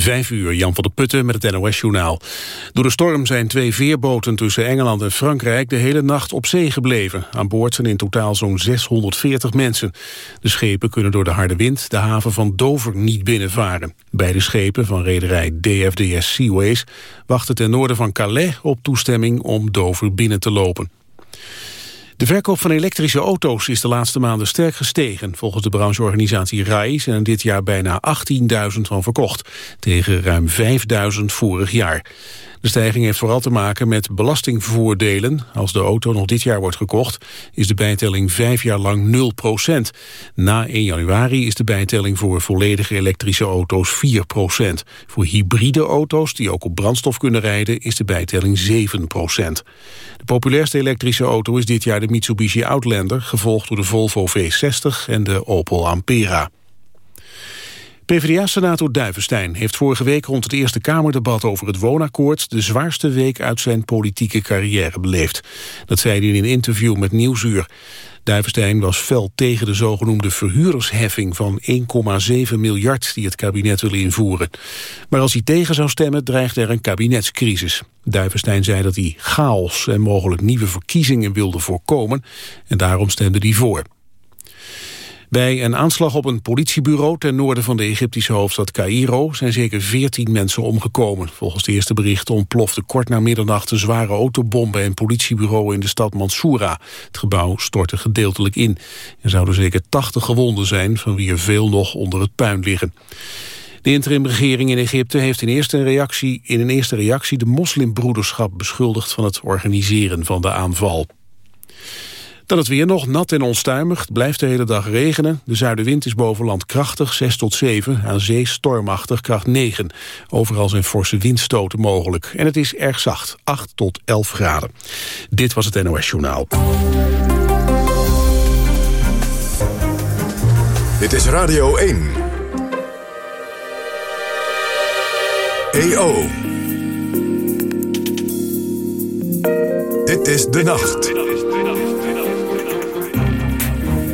Vijf uur, Jan van der Putten met het NOS-journaal. Door de storm zijn twee veerboten tussen Engeland en Frankrijk... de hele nacht op zee gebleven. Aan boord zijn in totaal zo'n 640 mensen. De schepen kunnen door de harde wind de haven van Dover niet binnenvaren. Beide schepen van rederij DFDS Seaways... wachten ten noorden van Calais op toestemming om Dover binnen te lopen. De verkoop van elektrische auto's is de laatste maanden sterk gestegen. Volgens de brancheorganisatie RAI zijn er dit jaar bijna 18.000 van verkocht, tegen ruim 5.000 vorig jaar. De stijging heeft vooral te maken met belastingvoordelen. Als de auto nog dit jaar wordt gekocht, is de bijtelling vijf jaar lang 0% Na 1 januari is de bijtelling voor volledige elektrische auto's 4% Voor hybride auto's, die ook op brandstof kunnen rijden, is de bijtelling 7% De populairste elektrische auto is dit jaar de Mitsubishi Outlander, gevolgd door de Volvo V60 en de Opel Ampera. PvdA-senator Duivenstein heeft vorige week rond het Eerste Kamerdebat over het woonakkoord de zwaarste week uit zijn politieke carrière beleefd. Dat zei hij in een interview met Nieuwsuur. Duivenstein was fel tegen de zogenoemde verhuurdersheffing van 1,7 miljard die het kabinet wil invoeren. Maar als hij tegen zou stemmen dreigt er een kabinetscrisis. Duivenstein zei dat hij chaos en mogelijk nieuwe verkiezingen wilde voorkomen en daarom stemde hij voor. Bij een aanslag op een politiebureau ten noorden van de Egyptische hoofdstad Cairo zijn zeker 14 mensen omgekomen. Volgens de eerste berichten ontplofte kort na middernacht een zware autobom bij een politiebureau in de stad Mansoura. Het gebouw stortte gedeeltelijk in. Er zouden zeker 80 gewonden zijn, van wie er veel nog onder het puin liggen. De interimregering in Egypte heeft in, eerste reactie, in een eerste reactie de moslimbroederschap beschuldigd van het organiseren van de aanval. Dan het weer nog nat en onstuimig. Het blijft de hele dag regenen. De zuidenwind is boven land krachtig, 6 tot 7. Aan zee stormachtig, kracht 9. Overal zijn forse windstoten mogelijk. En het is erg zacht, 8 tot 11 graden. Dit was het NOS Journaal. Dit is Radio 1. EO. Dit is De Nacht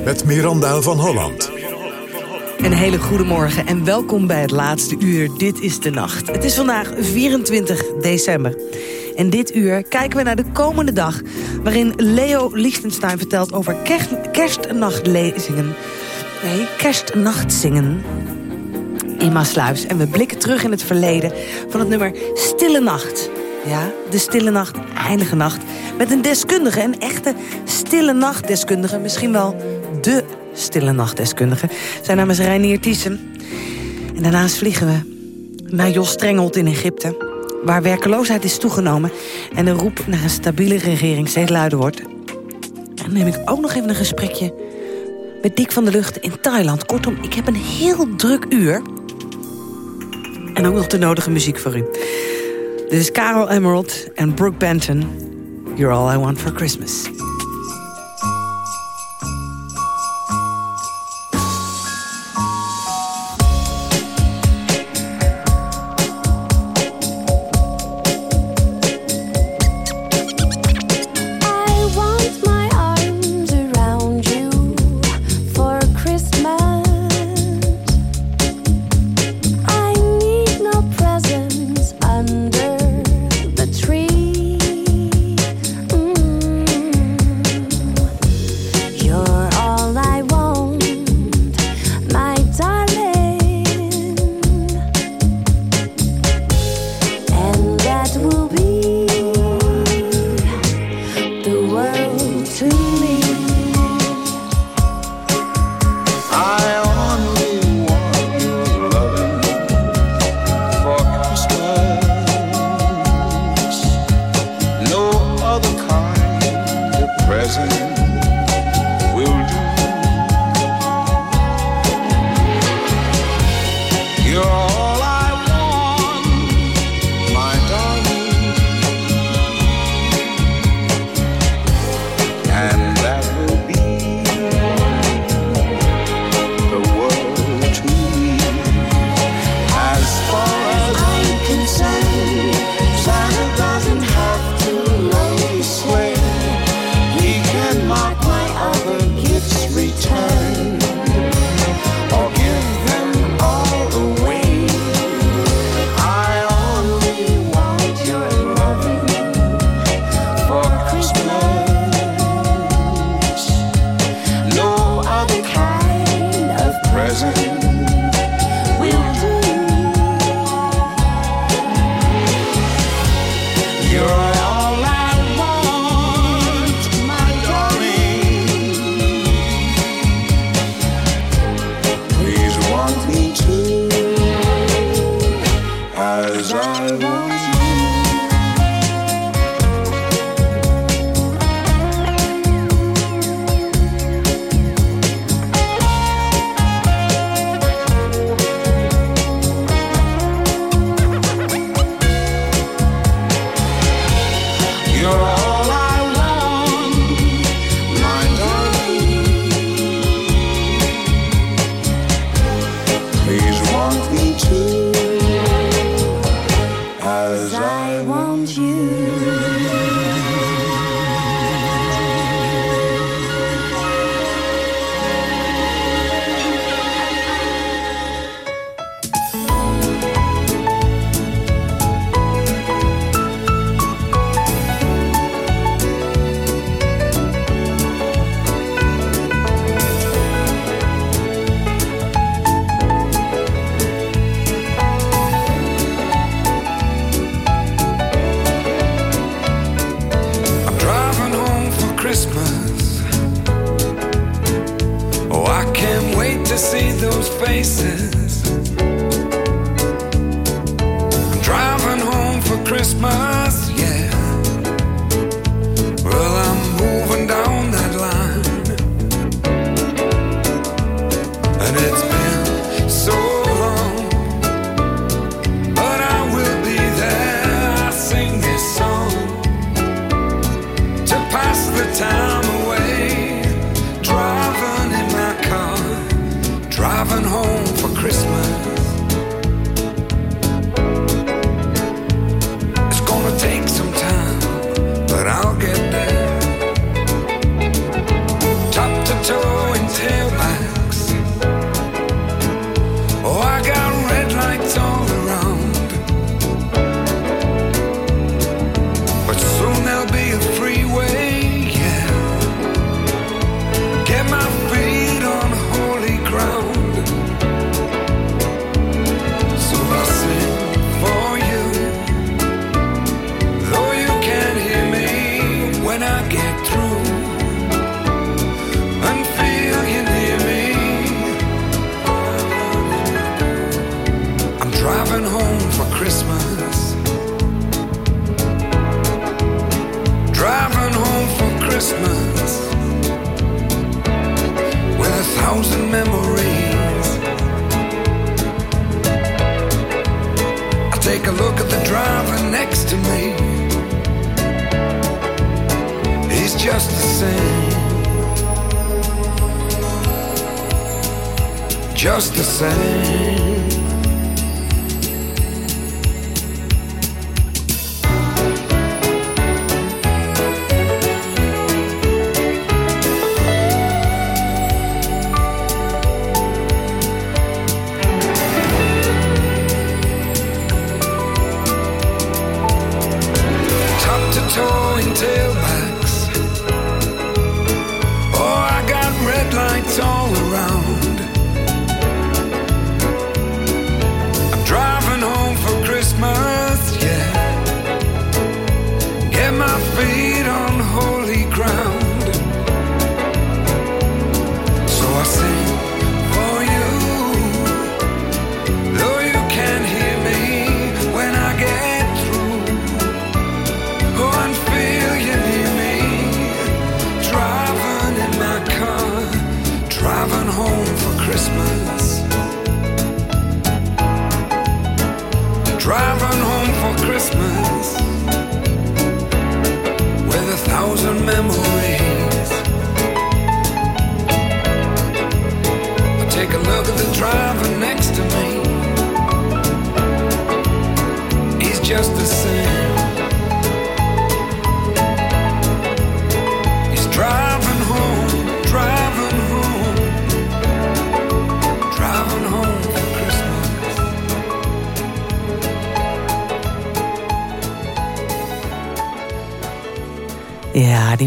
met Miranda van Holland. Een hele goede morgen en welkom bij het laatste uur Dit is de Nacht. Het is vandaag 24 december. En dit uur kijken we naar de komende dag... waarin Leo Lichtenstein vertelt over kerst, kerstnachtlezingen. Nee, kerstnachtzingen in Maasluis. En we blikken terug in het verleden van het nummer Stille Nacht. Ja, de Stille Nacht, Heilige Nacht. Met een deskundige, een echte Stille Nachtdeskundige. Misschien wel de stille nachtdeskundige. Zijn naam is Reinier Thyssen. En daarnaast vliegen we naar Jos Strengelt in Egypte... waar werkeloosheid is toegenomen... en de roep naar een stabiele regering steeds luider wordt. En dan neem ik ook nog even een gesprekje met Dick van der Lucht in Thailand. Kortom, ik heb een heel druk uur. En ook nog de nodige muziek voor u. Dit is Carol Emerald en Brooke Benton. You're all I want for Christmas.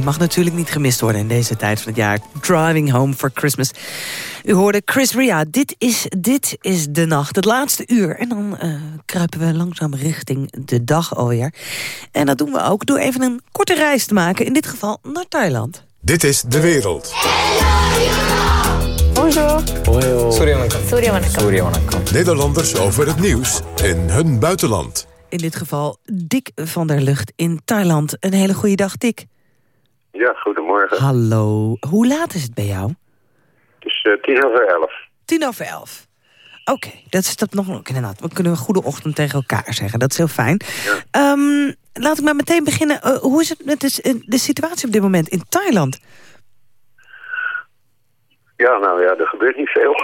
Mag natuurlijk niet gemist worden in deze tijd van het jaar. Driving Home for Christmas. U hoorde Chris Ria. Dit is, dit is de nacht, het laatste uur. En dan uh, kruipen we langzaam richting de dag alweer. En dat doen we ook door even een korte reis te maken. In dit geval naar Thailand. Dit is De Wereld. Bonjour. Nederlanders over het nieuws in hun buitenland. In dit geval Dick van der Lucht in Thailand. Een hele goede dag, Dick. Ja, goedemorgen. Hallo. Hoe laat is het bij jou? Het is uh, tien over elf. Tien over elf. Oké, dat is dat nog inderdaad. We kunnen een goede ochtend tegen elkaar zeggen. Dat is heel fijn. Ja. Um, laat ik maar meteen beginnen. Uh, hoe is het met de, de situatie op dit moment in Thailand? Ja, nou ja, er gebeurt niet veel.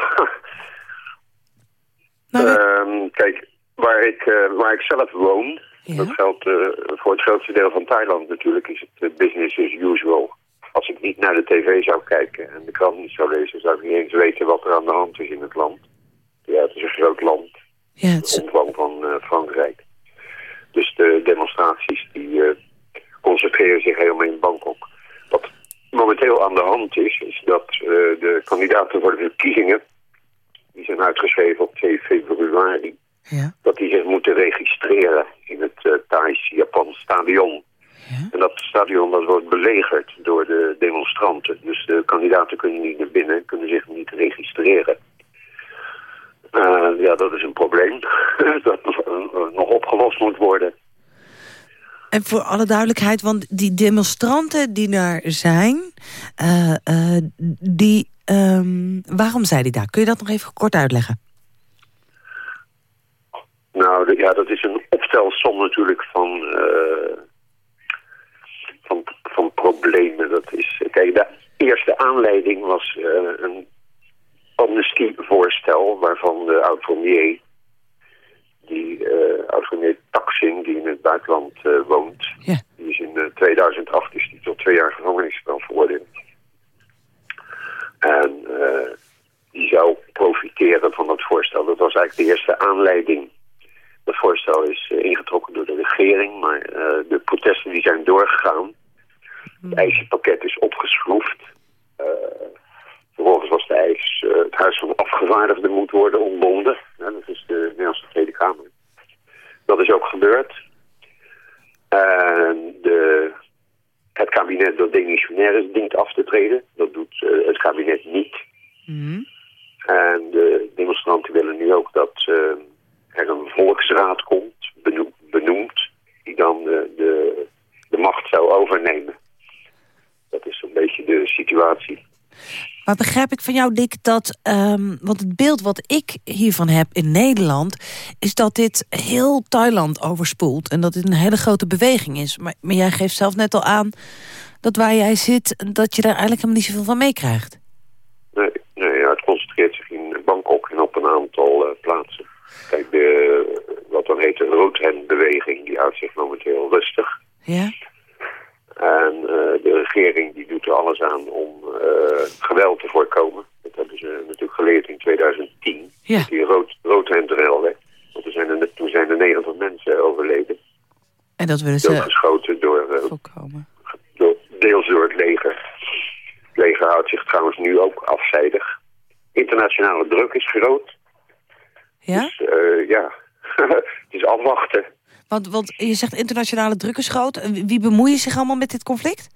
Nou, uh, kijk, waar ik, uh, waar ik zelf woon, Ja. dat geldt uh, voor het grootste deel van Thailand natuurlijk, is het uh, business as usual. Als ik niet naar de tv zou kijken en de krant niet zou lezen, zou ik niet eens weten wat er aan de hand is in het land. Ja, het is een groot land, ja, het omvang van uh, Frankrijk. Dus de demonstraties die uh, concentreren zich helemaal in Bangkok. Wat momenteel aan de hand is, is dat de kandidaten voor de verkiezingen, die zijn uitgeschreven op 2 februari, ja. dat die zich moeten registreren in het uh, Thais-Japans stadion. Ja. En dat stadion dat wordt belegerd door de demonstranten. Dus de kandidaten kunnen niet naar binnen, kunnen zich niet registreren. Uh, ja, dat is een probleem dat nog opgelost moet worden. En voor alle duidelijkheid, want die demonstranten die daar zijn... Uh, uh, die, um, waarom zijn die daar? Kun je dat nog even kort uitleggen? Nou, de, ja, dat is een optelsom natuurlijk van, van, problemen. Dat is, kijk, de eerste aanleiding was uh, een amnestievoorstel waarvan de oud-premier, die uh, oud-premier Taksin, die in het buitenland woont, ja. die is in 2008 is die tot twee jaar gevangenisstraf veroordeeld. En die zou profiteren van dat voorstel. Dat was eigenlijk de eerste aanleiding dat voorstel is ingetrokken door de regering, maar de protesten die zijn doorgegaan. Het eisenpakket is opgeschroefd. Uh, vervolgens was de eis, het Huis van Afgevaardigden moet worden ontbonden. Ja, dat is de Nederlandse Tweede Kamer. Dat is ook gebeurd. De, het kabinet dat demissionair is, dient af te treden. Dat doet het kabinet niet. Mm. En de demonstranten willen nu ook dat er een volksraad komt, benoemd, benoemd die dan de, de, de, macht zou overnemen. Dat is een beetje de situatie. Maar begrijp ik van jou, Dick, dat... Um, want het beeld wat ik hiervan heb in Nederland... is dat dit heel Thailand overspoelt... en dat dit een hele grote beweging is. Maar, maar jij geeft zelf net al aan dat waar jij zit... dat je daar eigenlijk helemaal niet zoveel van meekrijgt. Nee, nee ja, het concentreert zich in Bangkok en op een aantal uh, plaatsen. Kijk, de, wat dan heet de roodhendbeweging, die houdt zich momenteel rustig. Ja. En uh, de regering die doet er alles aan om uh, geweld te voorkomen. Dat hebben ze natuurlijk geleerd in 2010. Ja. Die rood, roodhendrel. Want er zijn er, toen zijn er 90 mensen overleden. En dat willen ze Doodgeschoten door, uh, voorkomen. door, deels door het leger. Het leger houdt zich trouwens nu ook afzijdig. Internationale druk is groot. Ja? Dus ja, het is afwachten. Want, want je zegt internationale druk is groot. Wie bemoeien zich allemaal met dit conflict?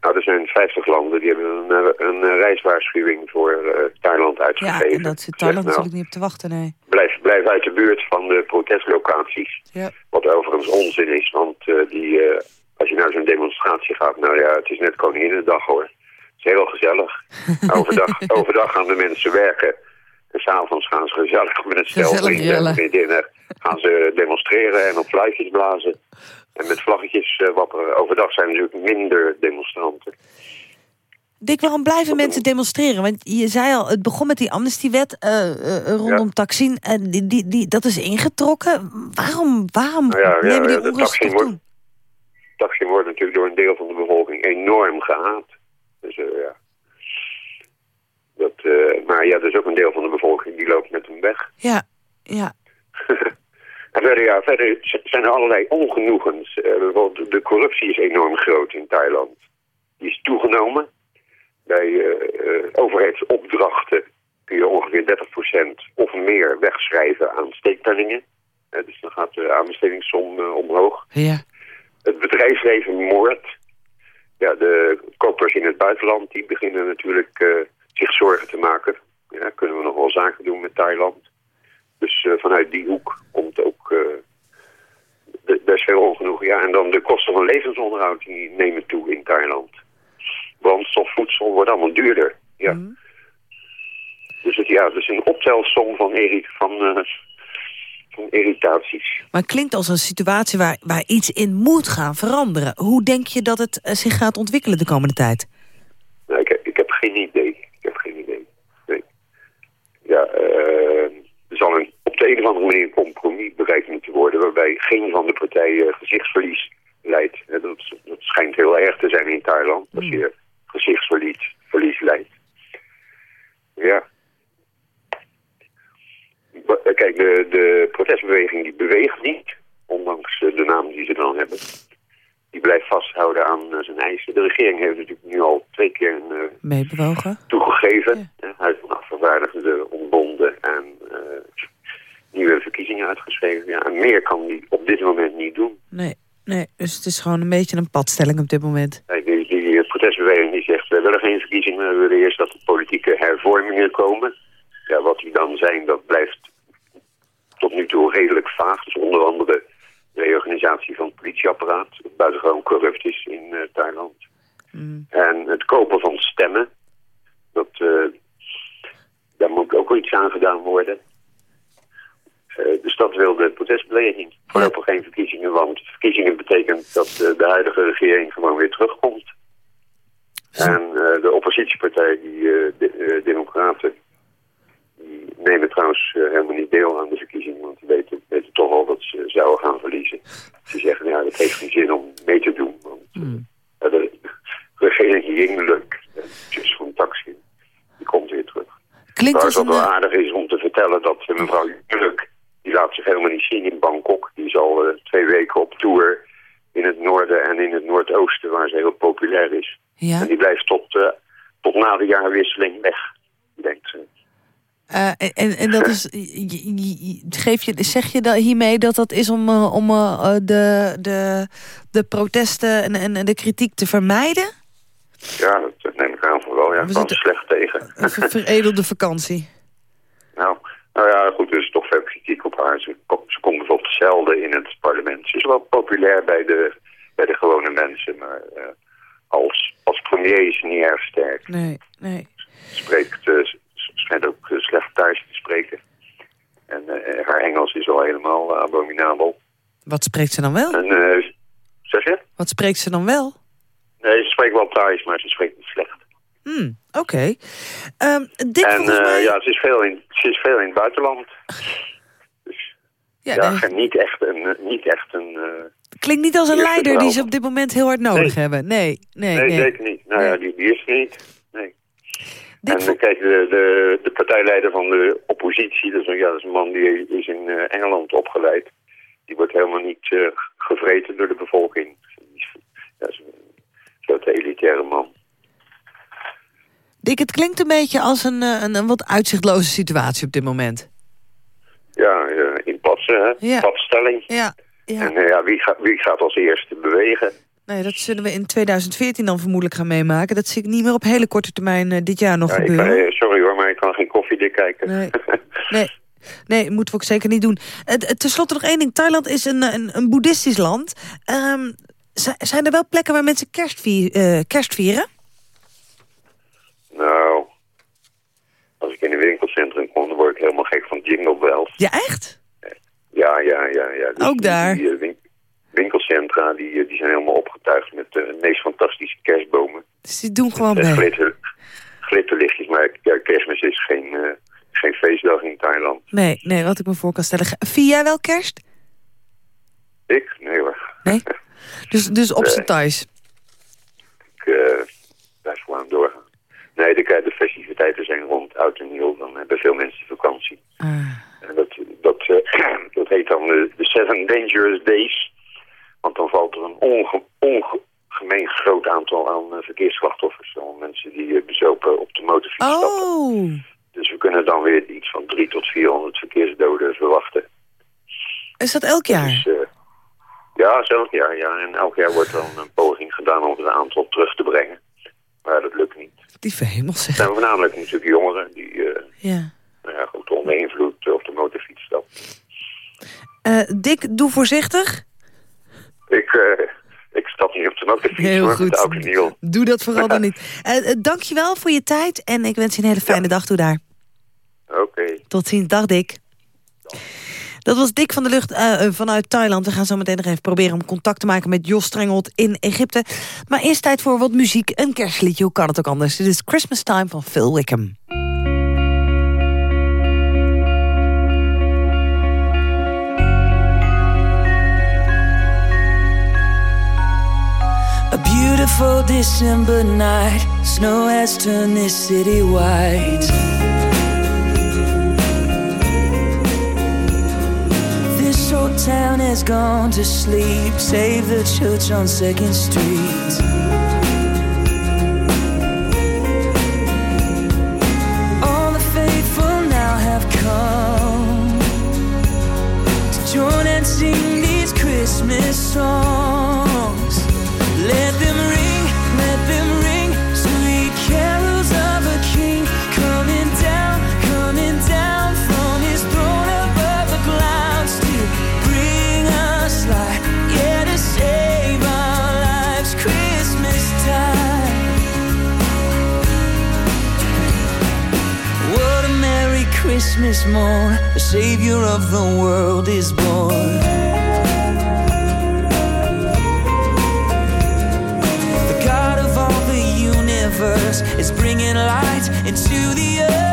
Nou, er zijn 50 landen die hebben een, een reiswaarschuwing voor uh, Thailand uitgegeven. Ja, en dat zit Thailand nou, natuurlijk niet op te wachten, nee. Blijf, blijf uit de buurt van de protestlocaties. Ja. Wat overigens onzin is, want uh, die, uh, als je naar zo'n demonstratie gaat... Nou ja, het is net Koninginnedag hoor. Het is heel gezellig. overdag, overdag gaan de mensen werken... En s'avonds gaan ze gezellig met een stel vrienden en vriendinnen gaan ze demonstreren en op fluitjes blazen. En met vlaggetjes uh, wapperen. Overdag zijn er natuurlijk minder demonstranten. Dick, waarom blijven mensen demonstreren? Want je zei al, het begon met die amnestiewet uh, uh, rondom ja. Taksin. En die, die, die, dat is ingetrokken. Waarom, waarom nou ja, nemen ja, die wordt, Taksin wordt natuurlijk door een deel van de bevolking enorm gehaat. Dus ja... Dat, uh, maar ja, er is ook een deel van de bevolking die loopt met hem weg. Ja, ja. en verder, ja, verder zijn er allerlei ongenoegens. Uh, bijvoorbeeld de corruptie is enorm groot in Thailand. Die is toegenomen. Bij uh, overheidsopdrachten kun je ongeveer 30% of meer wegschrijven aan steekpenningen. dus dan gaat de aanbestedingssom omhoog. Ja. Het bedrijfsleven moordt. Ja, de kopers in het buitenland die beginnen natuurlijk zich zorgen te maken Ja, kunnen we nog wel zaken doen met Thailand. Dus uh, vanuit die hoek komt ook uh, best veel ongenoeg. Ja, en dan de kosten van levensonderhoud die nemen toe in Thailand. Brandstof, voedsel wordt allemaal duurder. Ja. Mm. Dus het, ja, het is een optelsom van, van, uh, van irritaties. Maar het klinkt als een situatie waar, waar iets in moet gaan veranderen. Hoe denk je dat het zich gaat ontwikkelen de komende tijd? Nou, ik, heb, ik heb geen idee. Ik heb geen idee. Nee. Ja, uh, er zal een, op de een of andere manier een compromis bereikt moeten worden... waarbij geen van de partijen gezichtsverlies leidt. Dat, dat schijnt heel erg te zijn in Thailand. Als hmm. je gezichtsverlies verlies leidt. Ja. Kijk, de, de protestbeweging die beweegt niet, ondanks de naam die ze dan hebben die blijft vasthouden aan uh, zijn eisen. De regering heeft natuurlijk nu al twee keer een, uh, Meebewogen. toegegeven. Ja. Huis van afgevaardigden ontbonden en uh, nieuwe verkiezingen uitgeschreven. Ja, en meer kan die op dit moment niet doen. Nee, nee, dus het is gewoon een beetje een padstelling op dit moment. Ja, die, die protestbeweging die zegt, we willen geen verkiezingen, we willen eerst dat er politieke hervormingen komen. Ja, wat die dan zijn, dat blijft tot nu toe redelijk vaag. Dus onder andere reorganisatie van het politieapparaat, dat buitengewoon corrupt is in uh, Thailand. Mm. En het kopen van stemmen, dat, uh, daar moet ook iets aan gedaan worden. Uh, dus dat wil de protestbeweging. Voorlopig geen verkiezingen, want verkiezingen betekent dat de huidige regering gewoon weer terugkomt. En de oppositiepartij, die de, Democraten, nemen trouwens helemaal niet deel aan de verkiezingen, want die weten, weten toch al dat ze zouden gaan verliezen. Ze zeggen, ja, het heeft geen zin om mee te doen. Want mm. de regering Yingluck, dus van taxi, die komt weer terug. Klinkt als wat wel aardig is om te vertellen dat mevrouw Yingluck, die laat zich helemaal niet zien in Bangkok. Die is al uh, twee weken op tour in het noorden en in het noordoosten, waar ze heel populair is. Ja. En die blijft tot, uh, tot na de jaarwisseling weg, denkt ze. Uh, en, en dat is, geef je, zeg je hiermee dat dat is om, uh, om uh, de, de, de protesten en, en de kritiek te vermijden? Ja, dat neem ik aan vooral. Ja, kan slecht tegen. Een veredelde vakantie. Nou, nou ja, goed, er is toch veel kritiek op haar. Ze, ze komt bijvoorbeeld zelden in het parlement. Ze is wel populair bij de, bij de gewone mensen, maar als, als premier is ze niet erg sterk. Nee, nee. Spreekt schijnt ook uh, slecht thuis te spreken. En uh, haar Engels is al helemaal uh, abominabel. Wat spreekt ze dan wel? En, zeg je? Wat spreekt ze dan wel? Nee, ze spreekt wel thuis, maar ze spreekt niet slecht. Hmm, oké. Okay. Um, en mij... ja, ze is, veel in, ze is veel in het buitenland. dus ja, ja nee. niet echt een... Niet echt een Klinkt niet als een leider die ze op dit moment heel hard nodig nee. hebben. Nee, nee, nee. Nee, zeker niet. Nou ja, die, die is niet. Dit en kijk, de, de, de, partijleider van de oppositie, dat is, een, ja, dat is een man die is in uh, Engeland opgeleid. Die wordt helemaal niet uh, gevreten door de bevolking. Dat is een grote elitaire man. Dick, het klinkt een beetje als een, een, een wat uitzichtloze situatie op dit moment. Ja, in padsen, hè? Ja. Padstelling. Ja. ja. En ja, wie, gaat, wie gaat als eerste bewegen? Nee, dat zullen we in 2014 dan vermoedelijk gaan meemaken. Dat zie ik niet meer op hele korte termijn uh, dit jaar nog ja, gebeuren. Kan, sorry hoor, maar ik kan geen koffiedik kijken. Nee, nee. nee, moeten we ook zeker niet doen. Ten slotte nog één ding. Thailand is een, een, een boeddhistisch land. Um, zijn er wel plekken waar mensen kerst, uh, kerst vieren? Nou, als ik in een winkelcentrum kom, dan word ik helemaal gek van jingle bells. Ja, echt? Ja, ja, ja. ja. Dus ook daar? Die, die, winkelcentra die, die zijn helemaal opgetuigd met de meest fantastische kerstbomen. Dus die doen gewoon mee? Glitter, glitterlichtjes, maar ja, kerstmis is geen, geen feestdag in Thailand. Nee, nee, wat ik me voor kan stellen. Vier jij wel kerst? Ik? Nee hoor. Nee? Dus, dus op zijn thuis? Ik uh, blijf gewoon doorgaan. Nee, de, de festiviteiten zijn rond oud en nieuw. Dan hebben veel mensen vakantie. Ah. En dat, dat, uh, dat heet dan de Seven Dangerous Days. Want dan valt er een onge ongemeen groot aantal aan uh, verkeersslachtoffers. Mensen die uh, bezopen op de motorfiets oh. stappen. Dus we kunnen dan weer iets van 3 tot 400 verkeersdoden verwachten. Is dat elk jaar? Dus, uh, ja, is elk jaar. Ja. En elk jaar wordt dan een poging gedaan om het aantal terug te brengen. Maar dat lukt niet. Die verhemels Het zijn voornamelijk natuurlijk jongeren die Ja. Nou ja, goed, onder invloed op de motorfiets. Uh, Dick, doe voorzichtig. Ik, uh, ik stap niet op de motorfiets, Heel hoor, goed. Doe dat vooral dan niet. Uh, dankjewel voor je tijd en ik wens je een hele fijne dag toe daar. Oké. Tot ziens. Dag, Dick. Dat was Dick van de Lucht uh, vanuit Thailand. We gaan zo meteen nog even proberen om contact te maken met Jos Strengelt in Egypte. Maar eerst tijd voor wat muziek. Een kerstliedje, hoe kan het ook anders? Dit is Christmas Time van Phil Wickham. A beautiful December night Snow has turned this city white This whole town has gone to sleep. Save the church on Second Street. All the faithful now have come to join and sing these Christmas songs. Christmas time. What a merry Christmas morn, the Savior of the world is born. Universe is bringing light into the earth.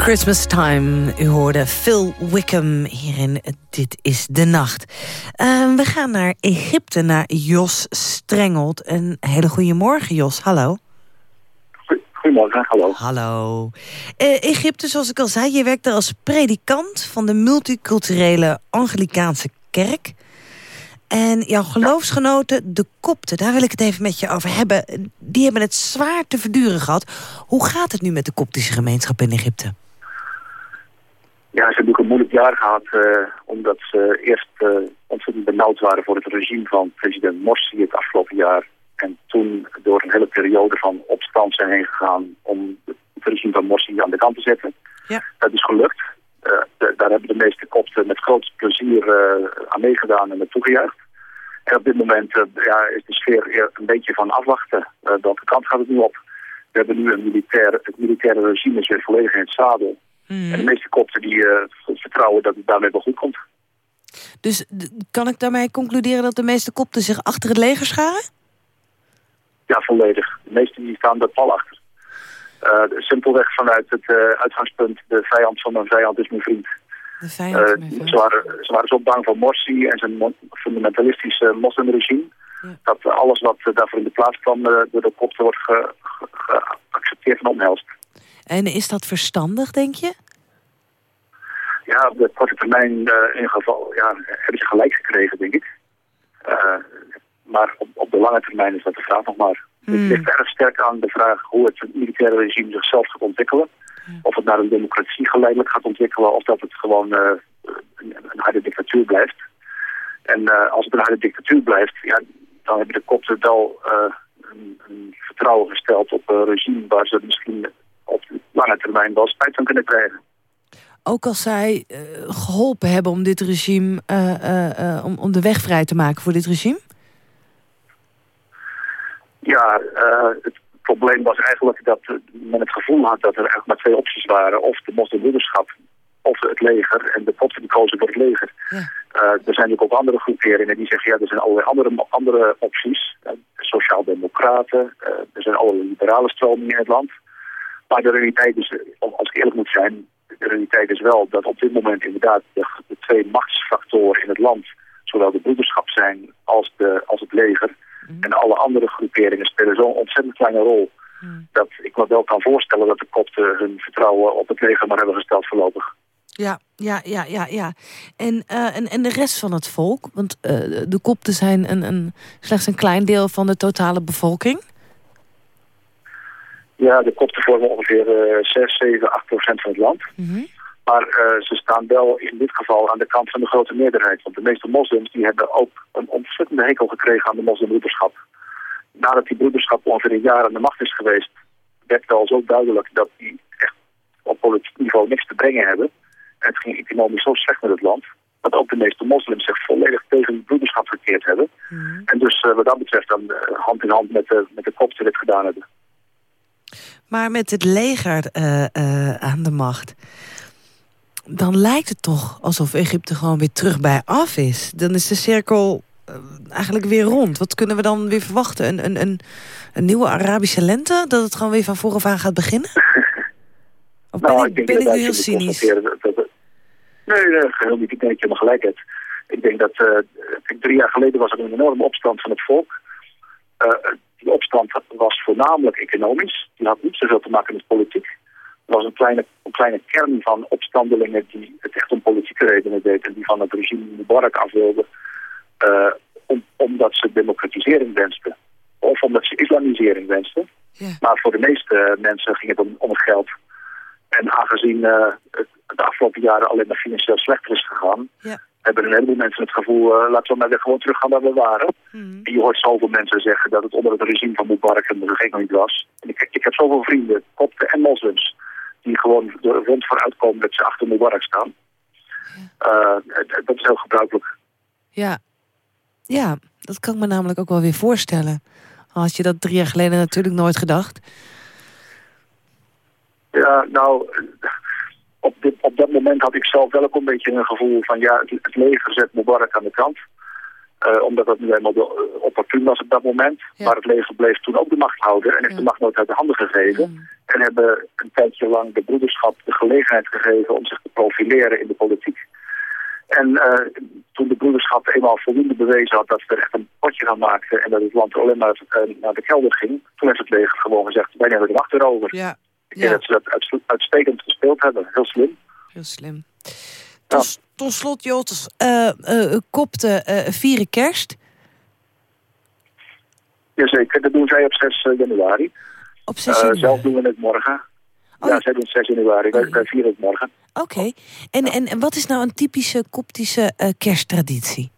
Christmas Time. U hoorde Phil Wickham hierin Dit is de Nacht. Uh, we gaan naar Egypte, naar Jos Strengelt. Een hele goede morgen, Jos. Hallo. Goedemorgen, hallo. Hallo. Uh, Egypte, zoals ik al zei, je werkt daar als predikant... van de multiculturele Anglikaanse kerk. En jouw geloofsgenoten, de kopten, daar wil ik het even met je over hebben. Die hebben het zwaar te verduren gehad. Hoe gaat het nu met de koptische gemeenschap in Egypte? Ja, ze hebben ook een moeilijk jaar gehad, eh, omdat ze eerst eh, ontzettend benauwd waren voor het regime van president Morsi het afgelopen jaar. En toen door een hele periode van opstand zijn heen gegaan om het regime van Morsi aan de kant te zetten. Ja. Dat is gelukt. Eh, de- daar hebben de meeste kopten met groot plezier aan meegedaan en met toegejuicht. En op dit moment ja, is de sfeer eer- een beetje van afwachten. Welke kant gaat het nu op? We hebben nu een militair, het militaire regime is weer volledig in het zadel. Mhm. En de meeste kopten die uh, vertrouwen dat het daarmee wel goed komt. Dus kan ik daarmee concluderen dat de meeste kopten zich achter het leger scharen? Ja, volledig. De meesten die staan er pal achter. Uh, simpelweg vanuit het uh, uitgangspunt, de vijand van mijn vijand is mijn vriend. De vijand mijn vijand. Ze, waren, ze waren zo bang voor Morsi en zijn fundamentalistische moslimregime... Ja. dat alles wat daarvoor in de plaats kwam door de kopten wordt geaccepteerd ge, ge, en omhelst. En is dat verstandig, denk je? Ja, op de korte termijn uh, in ieder geval ja, hebben ze gelijk gekregen, denk ik. Uh, maar op, op de lange termijn is dat de vraag nog maar. Hmm. Het ligt erg sterk aan de vraag hoe het militaire regime zichzelf gaat ontwikkelen. Ja. Of het naar een democratie geleidelijk gaat ontwikkelen of dat het gewoon uh, een, een, harde dictatuur blijft. En als het een harde dictatuur blijft, ja, dan hebben de kopten wel een, een, vertrouwen gesteld op een regime waar ze misschien op lange termijn wel spijt van kunnen krijgen. Ook als zij uh, geholpen hebben om dit regime, uh, uh, om, om de weg vrij te maken voor dit regime? Ja, het probleem was eigenlijk dat men het gevoel had dat er eigenlijk maar twee opties waren. Of de moslimbroederschap of het leger. En de kopten die kozen voor het leger. Ja. er zijn natuurlijk ook andere groeperingen die zeggen, ja, er zijn allerlei andere, andere opties. Sociaal-democraten, er zijn allerlei liberale stromingen in het land. Maar de realiteit is, als ik eerlijk moet zijn, de realiteit is wel dat op dit moment inderdaad de, de twee machtsfactoren in het land, zowel de broederschap zijn als, de, als het leger, Mm. en alle andere groeperingen spelen zo'n ontzettend kleine rol, Mm. dat ik me wel kan voorstellen dat de kopten hun vertrouwen op het leger maar hebben gesteld voorlopig. Ja, ja, ja, ja, ja. En, uh, en, en de rest van het volk, want uh, de kopten zijn een, een, slechts een klein deel van de totale bevolking. Ja, de kopten vormen ongeveer uh, 6, 7, 8 procent van het land. Mm -hmm. Maar uh, ze staan wel in dit geval aan de kant van de grote meerderheid. Want de meeste moslims die hebben ook een ontzettende hekel gekregen aan de moslimbroederschap. Nadat die broederschap ongeveer een jaar aan de macht is geweest... werd wel zo duidelijk dat die echt op politiek niveau niks te brengen hebben. En het ging economisch zo slecht met het land... dat ook de meeste moslims zich volledig tegen de broederschap verkeerd hebben. Mm -hmm. En dus uh, wat dat betreft dan uh, hand in hand met de, met de kopten dit gedaan hebben. Maar met het leger uh, aan de macht dan lijkt het toch alsof Egypte gewoon weer terug bij af is. Dan is de cirkel uh, eigenlijk weer rond. Wat kunnen we dan weer verwachten? Een, een, een, een nieuwe Arabische lente? Dat het gewoon weer van vooraf aan gaat beginnen? Of ben nou, ik, ik ben ik nu heel cynisch? Dat, dat, dat, nee, nee, geheel niet. Ik denk dat je me gelijk hebt. Ik denk dat drie jaar geleden was er een enorme opstand van het volk. Uh, die opstand was voornamelijk economisch. Die had niet zoveel te maken met politiek. Er was een kleine, een kleine kern van opstandelingen die het echt om politieke redenen deed en die van het regime Mubarak af wilden, uh, om, omdat ze democratisering wensten. Of omdat ze islamisering wensten. Ja. Maar voor de meeste mensen ging het om, om het geld. En aangezien uh, het de afgelopen jaren alleen maar financieel slechter is gegaan, ja. Hebben een heleboel mensen het gevoel, uh, laten we maar weer gewoon teruggaan waar we waren. Hmm. En je hoort zoveel mensen zeggen dat het onder het regime van Mubarak en de nog niet was. En ik, ik heb zoveel vrienden, kopten en moslims, die gewoon er rond vooruit komen dat ze achter Mubarak staan. Uh, dat is heel gebruikelijk. Ja. ja, dat kan ik me namelijk ook wel weer voorstellen. Had je dat drie jaar geleden natuurlijk nooit gedacht. Ja, nou, op, dit, op dat moment had ik zelf wel ook een beetje een gevoel van... ja, het, het leger zet Mubarak aan de kant. Uh, omdat dat nu eenmaal de, uh, opportun was op dat moment. Ja. Maar het leger bleef toen ook de macht houden en heeft Ja. de macht nooit uit de handen gegeven. Mm. En hebben een tijdje lang de broederschap de gelegenheid gegeven om zich te profileren in de politiek. En uh, toen de broederschap eenmaal voldoende bewezen had dat ze er echt een potje van maakten en dat het land alleen maar uh, naar de kelder ging, toen heeft het leger gewoon gezegd, wij nemen de macht erover. Ja, Ik ja. denk dat ze dat uits- uitstekend gespeeld hebben, heel slim. heel slim. Tot, tot slot, Jottes, uh, uh, kopten uh, vieren kerst Jazeker, dat doen zij op 6 januari. op Uh, 6 januari. zelf doen we het morgen. Oh, ja, zij doen het 6 januari, wij, Oh, wij vieren het morgen. Oké. En, en, en wat is nou een typische koptische kersttraditie?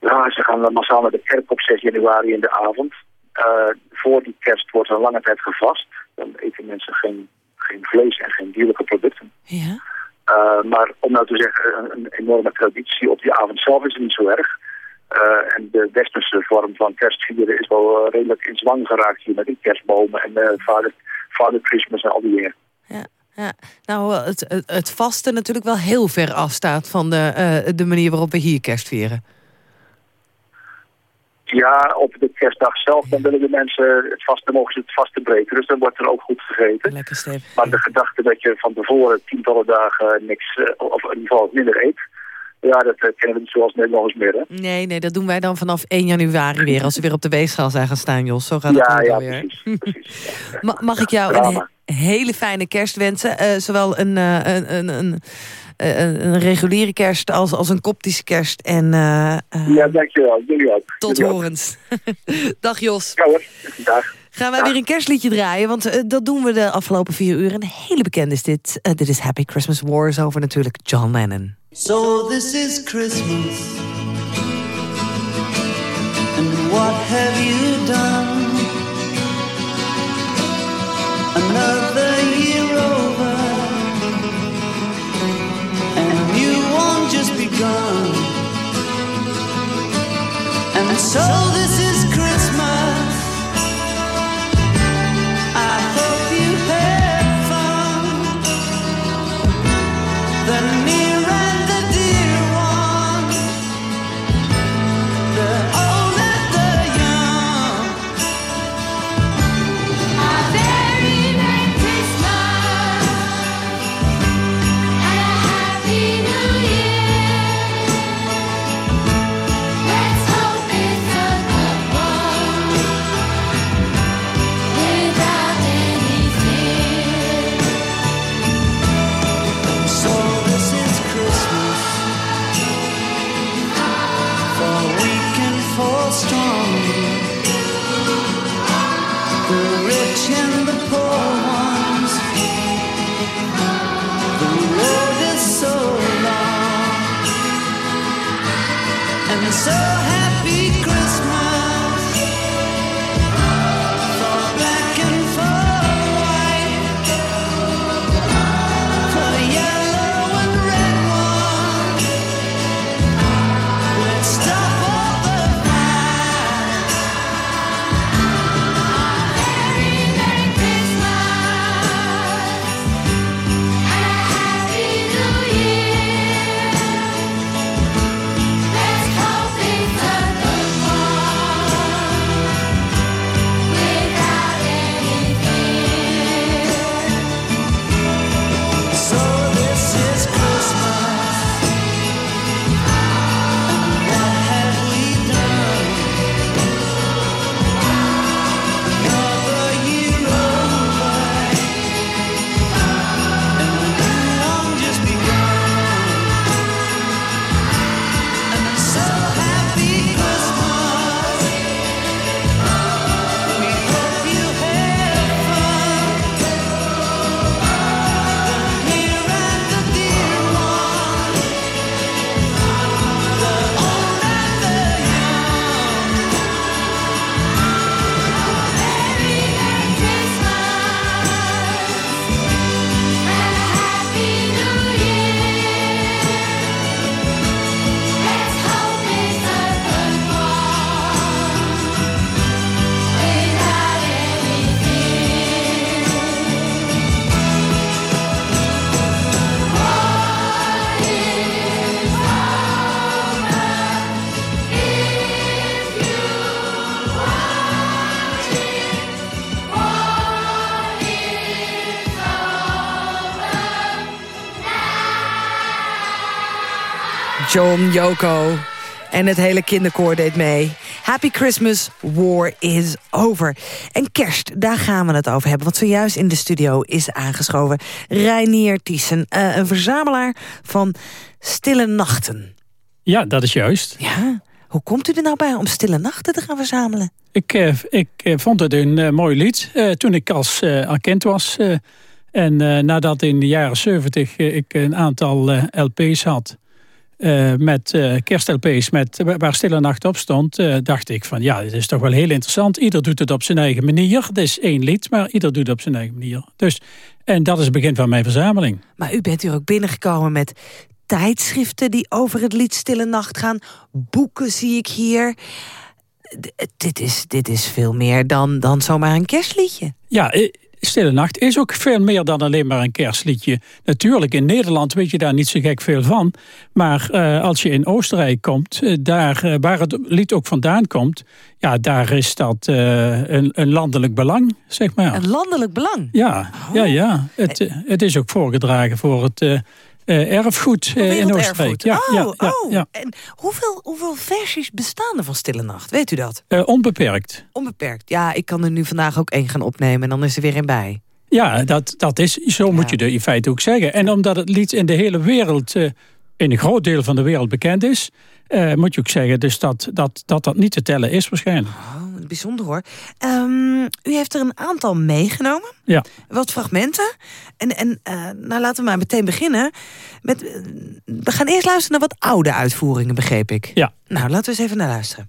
Ja, ze gaan massaal naar de kerk op 6 januari in de avond. Uh, voor die kerst wordt er een lange tijd gevast. Dan eten mensen geen, geen vlees en geen dierlijke producten. Ja. Uh, maar om nou te zeggen, een, een enorme traditie op die avond zelf is het niet zo erg. en de westerse vorm van kerstvieren is wel redelijk in zwang geraakt hier met die kerstbomen en vader, vader Christmas en al die dingen. Ja. Ja, nou, het, het, het vaste natuurlijk wel heel ver afstaat van de, de manier waarop we hier kerst vieren. Ja, op de kerstdag zelf, dan willen de mensen het vaste, mogen ze het vaste breken. Dus dan wordt er ook goed gegeten. Lekker stevig. Maar de gedachte dat je van tevoren tientallen dagen niks, uh, of in ieder geval minder eet. Ja, dat uh, kennen we niet zoals Nederlanders meer, hè? Nee, nee, dat doen wij dan vanaf 1 januari weer. Als we weer op de weegschaal zijn gaan staan, Jos. Zo gaat het ja, ja, weer. Precies, precies. Mag ik jou een hele fijne kerst wensen? Uh, zowel een, een, een, een eh, een, een, reguliere kerst als, als een koptische kerst. En, uh, uh, ja, dankjewel. Jullie ook. Tot Jullie horens. Dag Jos. Ja hoor, dag. Gaan wij weer een kerstliedje draaien, want dat doen we de afgelopen vier uur. Een hele bekende is dit. dit is Happy Christmas Wars over natuurlijk John Lennon. So this is Christmas. And what have you done? Another begun. And so this is John. En het hele kinderkoor deed mee. Happy Christmas, war is over. En kerst, daar gaan we het over hebben. Want zojuist in de studio is aangeschoven Reinier Thiessen. eh, een verzamelaar van stille nachten. Ja, dat is juist. Ja, hoe komt u er nou bij om stille nachten te gaan verzamelen? Ik, eh, ik eh, vond het een mooi lied toen ik als al kind was. en nadat in de jaren 70 eh, ik een aantal LP's had... eh, met eh kerst-LP's met, waar Stille Nacht op stond... eh, dacht ik van ja, dit is toch wel heel interessant. Ieder doet het op zijn eigen manier. Het is één lied, maar ieder doet het op zijn eigen manier. Dus, en dat is het begin van mijn verzameling. Maar u bent hier ook binnengekomen met tijdschriften die over het lied Stille Nacht gaan. Boeken zie ik hier. D- dit, is, dit is veel meer dan, dan zomaar een kerstliedje. Ja, Stille Nacht is ook veel meer dan alleen maar een kerstliedje. Natuurlijk, in Nederland weet je daar niet zo gek veel van. Maar eh, als je in Oostenrijk komt, eh, daar, eh, waar het lied ook vandaan komt... ja, daar is dat een, een landelijk belang, zeg maar. Een landelijk belang. Ja, ja, ja. Het, eh, het is ook voorgedragen voor het erfgoed eh, in Oostenrijk. Ja, oh, ja, ja, oh. ja. En hoeveel, hoeveel versies bestaan er van Stille Nacht? Weet u dat? Eh, onbeperkt. Onbeperkt. Ja, ik kan er nu vandaag ook één gaan opnemen en dan is er weer een bij. Ja, dat, dat is, zo moet je er in feite ook zeggen. En omdat het lied in de hele wereld, eh, in een groot deel van de wereld bekend is... eh, moet je ook zeggen dus dat, dat, dat dat niet te tellen is waarschijnlijk. Oh, bijzonder hoor. Ehm, u heeft er een aantal meegenomen. Ja. Wat fragmenten. En, en eh, nou, laten we maar meteen beginnen. Met, eh, we gaan eerst luisteren naar wat oude uitvoeringen, begreep ik. Ja. Nou, laten we eens even naar luisteren.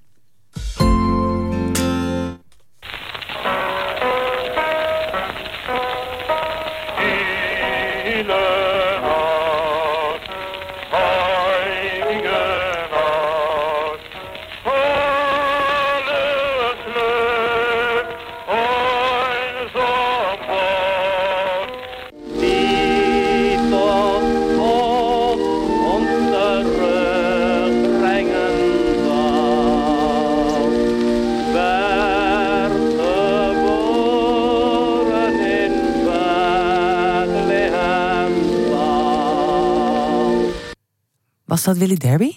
Was dat Willy Derby?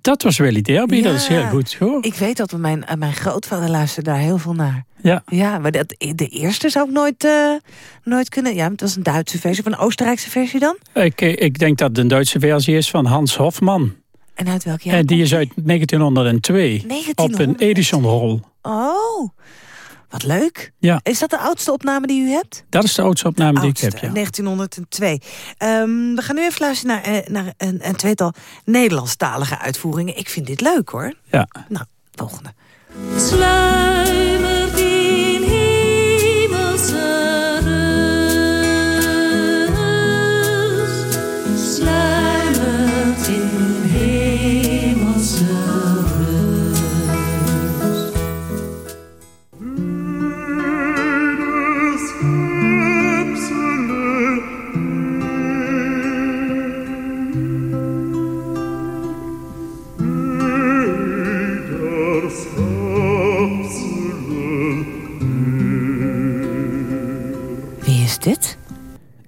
Dat was Willy Derby, dat is heel goed hoor. Ik weet dat mijn, eh, mijn grootvader luisterde daar heel veel naar. Ja. Ja, maar dat, de eerste zou ik nooit, eh, nooit kunnen. Ja, het was een Duitse versie of een Oostenrijkse versie dan. Ik, ik denk dat het een Duitse versie is van Hans Hofman. En uit welk jaar? En die is uit 1902 op 1900? een Edison-rol. Oh, wat leuk. Ja. Is dat de oudste opname die u hebt? Dat is de oudste opname die ik heb, ja. 1902. Ehm, we gaan nu even luisteren naar, eh, naar een, een tweetal Nederlandstalige uitvoeringen. Ik vind dit leuk hoor. Ja. Nou, volgende.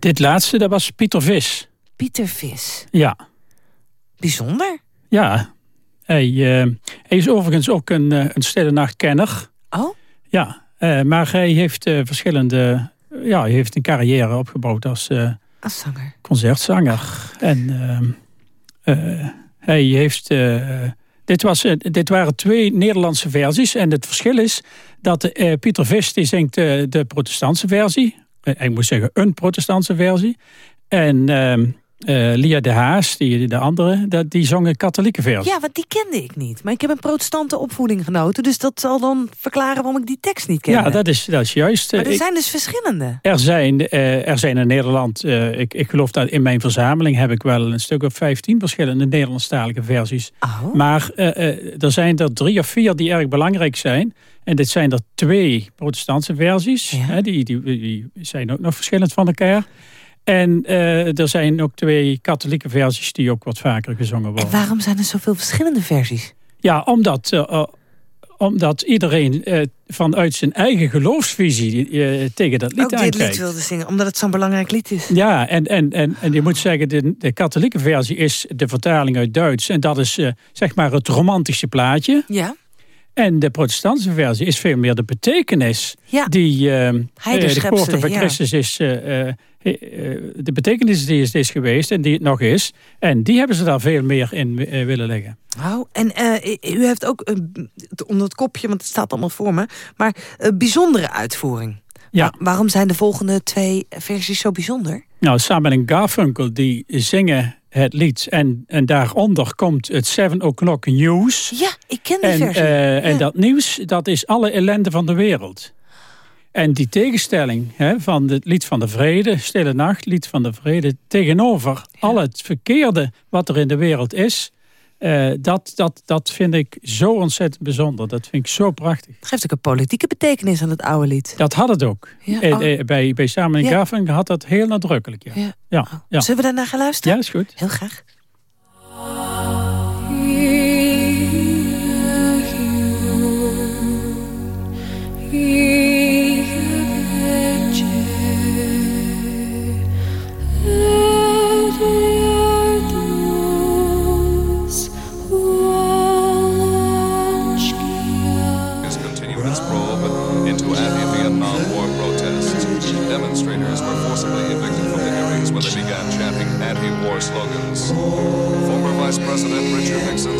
Dit laatste, dat was Pieter Vis. Pieter Vis. Ja. Bijzonder. Ja, hij, eh, hij is overigens ook een, eh, een stille nachtkenner. Oh? Ja, eh, maar hij heeft verschillende... Ja, hij heeft een carrière opgebouwd als Als zanger. concertzanger. En ehm, eh, hij heeft... dit, was, dit waren twee Nederlandse versies. En het verschil is dat Pieter Vis die zingt eh, de protestantse versie. Eh, ik moet zeggen een protestantse versie. En eh, Lia de Haas, die, de andere, dat, die zong een katholieke versie. Ja, want die kende ik niet. Maar ik heb een protestante opvoeding genoten. Dus dat zal dan verklaren waarom ik die tekst niet kende. Ja, dat is, dat is juist. maar Eh, er ik- zijn dus verschillende. Er zijn, eh, er zijn in Nederland, eh, ik, ik geloof dat in mijn verzameling heb ik wel een stuk of 15 verschillende Nederlandstalige versies. Oh. Maar eh, eh, er zijn er drie of vier die erg belangrijk zijn. En dit zijn er twee protestantse versies. Hè, die, die, die zijn ook nog verschillend van elkaar. En eh, er zijn ook twee katholieke versies die ook wat vaker gezongen worden. En waarom zijn er zoveel verschillende versies? Ja, omdat, eh, eh, omdat iedereen vanuit zijn eigen geloofsvisie tegen dat lied Ook dit lied wilde zingen, omdat het zo'n belangrijk lied is. Ja, en, en, en, en je moet zeggen, de, de katholieke versie is de vertaling uit Duits. En dat is zeg maar het romantische plaatje. Ja. En de protestantse versie is veel meer de betekenis. Ja. Die Hij de eh, poorten van ja. Christus is... eh, de betekenis die is, is geweest en die het nog is. En die hebben ze daar veel meer in willen leggen. Oh, en u heeft ook, onder het kopje, want het staat allemaal voor me... maar een bijzondere uitvoering. Ja. Wa- waarom zijn de volgende twee versies zo bijzonder? Nou, Simon en Garfunkel die zingen het lied. En, en daaronder komt het 7 o'clock news. Ja, ik ken die En, versie. eh, en dat nieuws, dat is alle ellende van de wereld. En die tegenstelling hè, van het lied van de vrede, Stille Nacht, lied van de vrede, tegenover al het verkeerde wat er in de wereld is, eh, dat, dat, dat vind ik zo ontzettend bijzonder. Dat vind ik zo prachtig. Het geeft ook een politieke betekenis aan het oude lied. Dat had het ook. Ja, Eh, oh. eh, bij, bij Samen en Ja. Had dat heel nadrukkelijk. Ja. Ja. Ja. Oh. Ja. Zullen we daarna gaan luisteren? Ja, is goed. Heel graag.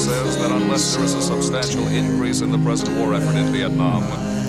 Says that unless there is a substantial increase in the present war effort in Vietnam,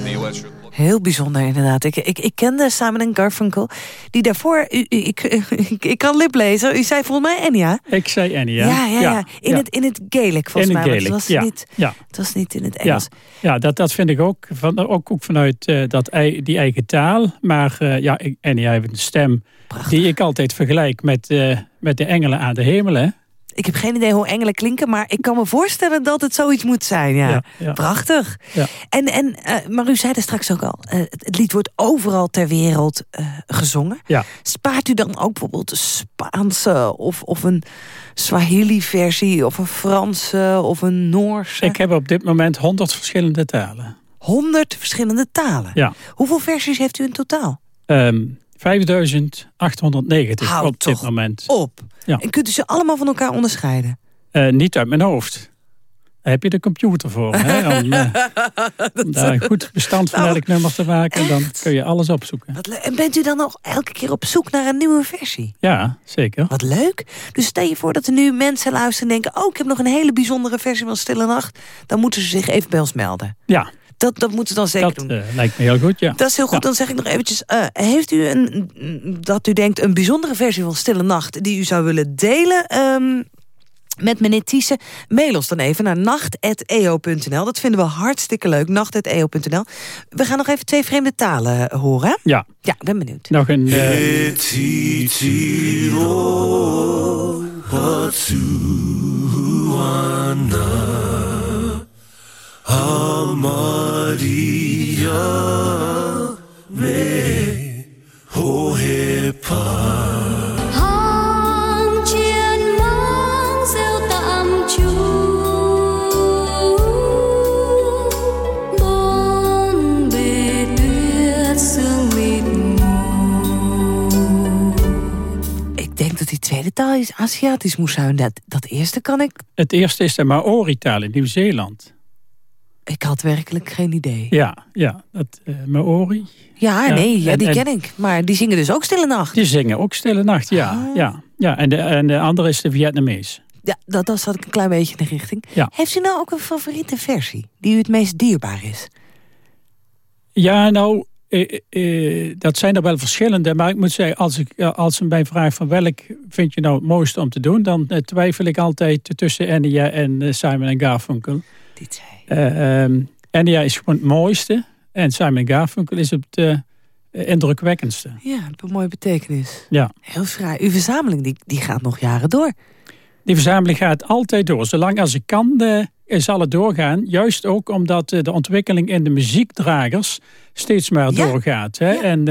the U.S. should Heel bijzonder inderdaad. Ik, ik, ik kende Simon en Garfunkel. Die daarvoor, u, u- ik, ik, ik kan liplezen. U zei volgens mij Enya. Ik zei Annie, ja. Ja, ja, ja. In, Het, in het Gaelic volgens In het mij. het, was ja. niet, Ja. het was niet in het Ja, Engels. ja dat, dat vind ik ook, van, ook, ook vanuit eh, dat, die eigen taal. Maar eh, ja, ik- en jij heeft een stem die ik altijd vergelijk met, eh, met de engelen aan de hemel. Ik heb geen idee hoe engelen klinken, maar ik kan me voorstellen dat het zoiets moet zijn. Ja, Ja, ja. prachtig. Ja. En, en, eh, maar u zei er straks ook al, eh, het, lied wordt overal ter wereld eh, gezongen. Ja. Spaart u dan ook bijvoorbeeld een Spaanse of, of een Swahili-versie of een Franse of een Noorse? Ik heb op dit moment honderd verschillende talen. Honderd verschillende talen. Ja. Hoeveel versies heeft u in totaal? Ehm 5890 Houd op dit moment. Op. Ja. En kunt u ze allemaal van elkaar onderscheiden? Eh, niet uit mijn hoofd. Daar heb je de computer voor. Hè, om, eh, om daar een goed bestand van Nou, elk nummer te maken. Dan echt? kun je alles opzoeken. Wat en bent u dan nog elke keer op zoek naar een nieuwe versie? Ja, zeker. Wat leuk. Dus stel je voor dat er nu mensen luisteren en denken... oh, ik heb nog een hele bijzondere versie van Stille Nacht. Dan moeten ze zich even bij ons melden. Ja, Dat, dat moeten ze dan zeker dat doen. eh, lijkt me heel goed, ja. Dat is heel goed. Ja. Dan zeg ik nog eventjes... eh, heeft u een, dat u denkt een bijzondere versie van Stille Nacht... die u zou willen delen... ehm, met meneer Thiessen, mail ons dan even naar nacht.eo.nl. Dat vinden we hartstikke leuk, nacht.eo.nl. We gaan nog even twee vreemde talen eh, horen. hè? Ja, Ja, ik ben benieuwd. nog een... eh, Hang Ik denk dat die tweede taal is Aziatisch moest zijn. Dat, dat eerste kan ik... het eerste is de Maori-taal in Nieuw-Zeeland. Ik had werkelijk geen idee. Ja, ja, dat eh, Maori. Ja, Ja, nee, ja, en- die en- ken ik. Maar die zingen dus ook Stille Nacht. Die zingen ook Stille Nacht, ja. Ah. ja, ja. En, de, en de andere is de Vietnamees. Ja, dat, dat zat ik een klein beetje in de richting. Ja. Heeft u nou ook een favoriete versie? Die u het meest dierbaar is? Ja, nou, eh, eh, dat zijn er wel verschillende. Maar ik moet zeggen, als, ik, eh, als ze mij vraagt van welk vind je nou het mooiste om te doen... dan eh, twijfel ik altijd tussen Enya en eh, Simon en Garfunkel. Twee. Eh, ehm, Enya is gewoon het mooiste. En Simon Garfunkel is het eh, indrukwekkendste. Ja, een mooie betekenis. Ja. Heel fraai. Uw verzameling die, die gaat nog jaren door. Die verzameling gaat altijd door. Zolang als ik kan, eh, zal het doorgaan. Juist ook omdat eh, de ontwikkeling in de muziekdragers steeds maar Ja. doorgaat. Hè? Ja. En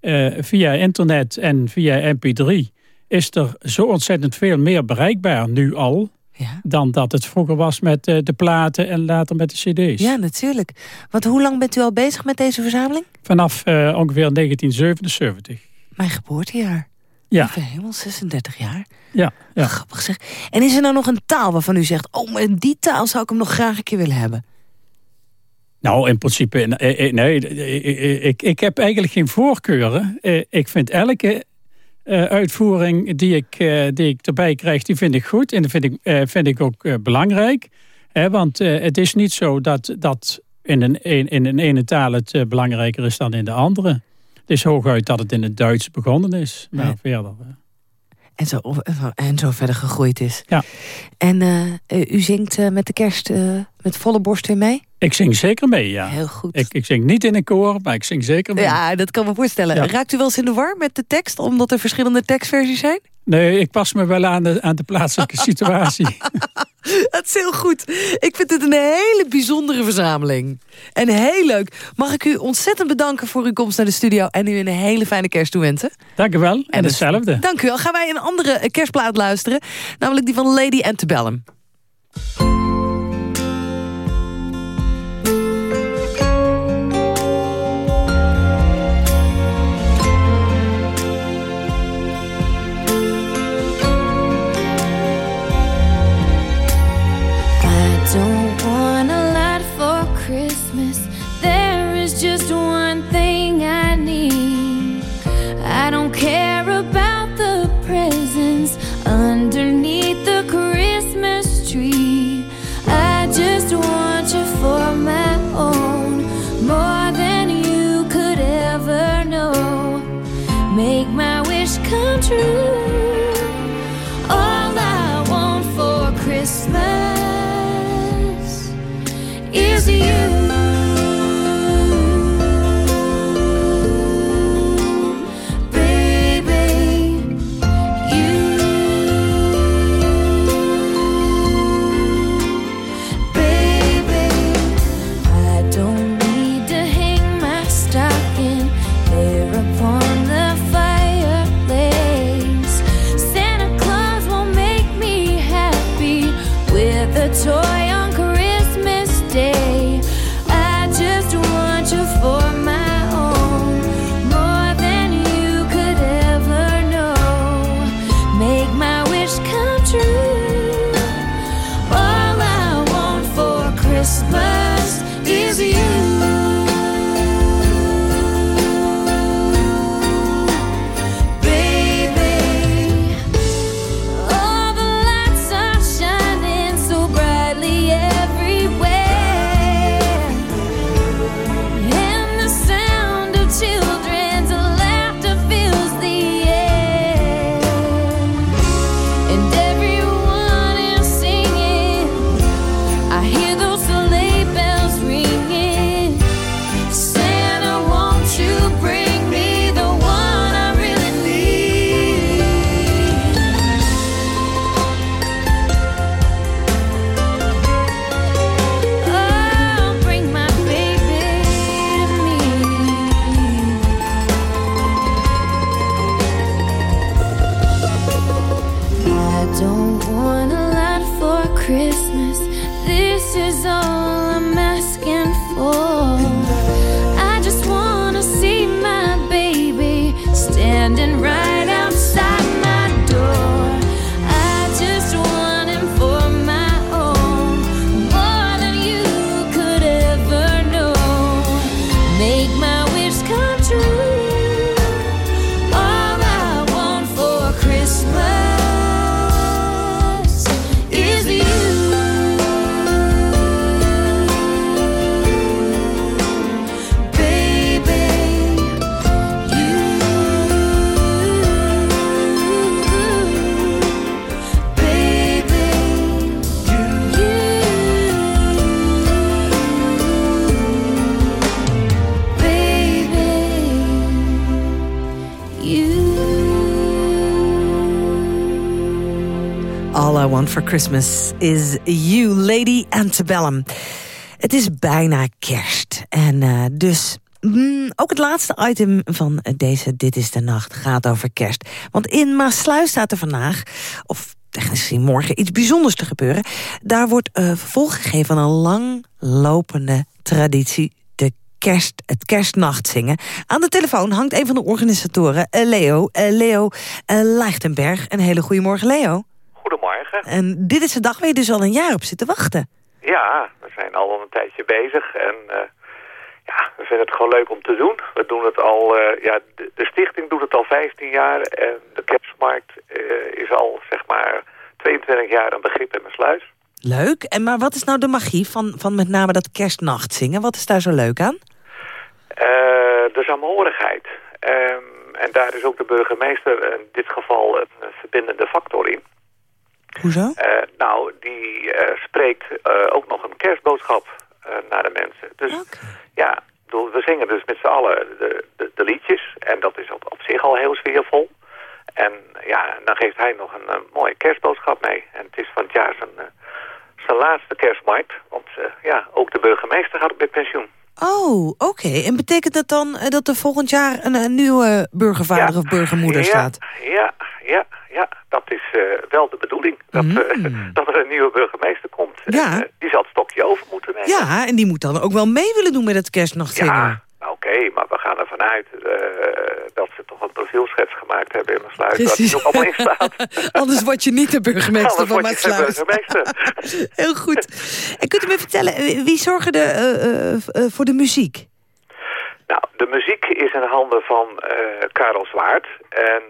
eh, eh, via internet en via mp3 is er zo ontzettend veel meer bereikbaar nu al... Ja. dan dat het vroeger was met eh, de platen en later met de cd's. ja, natuurlijk. Want hoe lang bent u al bezig met deze verzameling? Vanaf eh, ongeveer 1977. Mijn geboortejaar. Ja, Lieve hemel, 36 jaar. ja, ja. Grappig zeg. En is er nou nog een taal waarvan u zegt... oh, maar in die taal zou ik hem nog graag een keer willen hebben? Nou, in principe, eh, nee, ik, ik heb eigenlijk geen voorkeuren. Ik vind elke eh, uitvoering die ik, eh, die ik erbij krijg, die vind ik goed. En dat vind ik, eh, vind ik ook belangrijk. Hè, want het is niet zo dat, dat in, een, in, een ene taal het belangrijker is dan in de andere. Het is hooguit dat het in het Duits begonnen is. Maar Ja. verder... eh. En zo, en zo verder gegroeid is. Ja. En uh, u zingt uh, met de kerst uh, met volle borst weer mee? Ik zing zeker mee, ja. Heel goed. Ik, ik zing niet in een koor, maar ik zing zeker mee. Ja, dat kan me voorstellen. Ja. Raakt u wel eens in de war met de tekst, omdat er verschillende tekstversies zijn? Nee, ik pas me wel aan de, aan de plaatselijke situatie. Dat is heel goed. Ik vind het een hele bijzondere verzameling. En heel leuk. Mag ik u ontzettend bedanken voor uw komst naar de studio... en u een hele fijne kerst toewensen. Dank u wel. En, en hetzelfde. Dank u wel. Gaan wij een andere kerstplaat luisteren. Namelijk die van Lady Antebellum. For Christmas is You, Lady Antebellum. Het is bijna kerst. En uh, dus mm, ook het laatste item van deze Dit is de Nacht gaat over kerst. Want in Maasluis staat er vandaag, of technisch morgen, iets bijzonders te gebeuren. Daar wordt uh, vervolg gegeven aan een langlopende traditie kerst, het kerstnacht zingen. Aan de telefoon hangt een van de organisatoren, uh, Leo. Leo Leichtenberg. Een hele goede morgen, Leo. Goedemorgen. En dit is de dag waar je dus al een jaar op zit te wachten. Ja, we zijn al een tijdje bezig en uh, ja, we vinden het gewoon leuk om te doen. We doen het al, uh, ja, de, de, stichting doet het al 15 jaar en de kerstmarkt uh, is al zeg maar 22 jaar een begrip in mijn sluis. Leuk, en maar wat is nou de magie van, van met name dat kerstnacht zingen? Wat is daar zo leuk aan? de saamhorigheid. Um, en daar is ook de burgemeester in dit geval een eh, verbindende factor in. Hoezo? Eh, nou, die eh, spreekt eh, ook nog een kerstboodschap naar de mensen. Dus ja, we zingen dus met z'n allen de, de, de liedjes. En dat is op, op zich al heel sfeervol. En ja, dan geeft hij nog een, mooie kerstboodschap mee. En het is van het jaar zijn, zijn laatste kerstmarkt. Want ja, ook de burgemeester gaat met pensioen. Oh, oké. En betekent dat dan eh, dat er volgend jaar een, een nieuwe burgervader of burgermoeder ja, staat? Ja, ja, ja. Dat is eh, wel de bedoeling. Dat, eh, dat er een nieuwe burgemeester komt. Mm. Ja. En, die zal het stokje over moeten nemen. Ja, en die moet dan ook wel mee willen doen met het kerstnachtzingen. Ja, maar we gaan ervan uit eh, dat ze toch een profielschets gemaakt hebben in mijn sluis. Dat die ook allemaal in staat. Anders word je niet de burgemeester van burgemeester. Heel goed. En kunt u me vertellen, eh, wie zorgde eh, eh, voor de muziek? Nou, de muziek is in handen van Karel Zwaard. En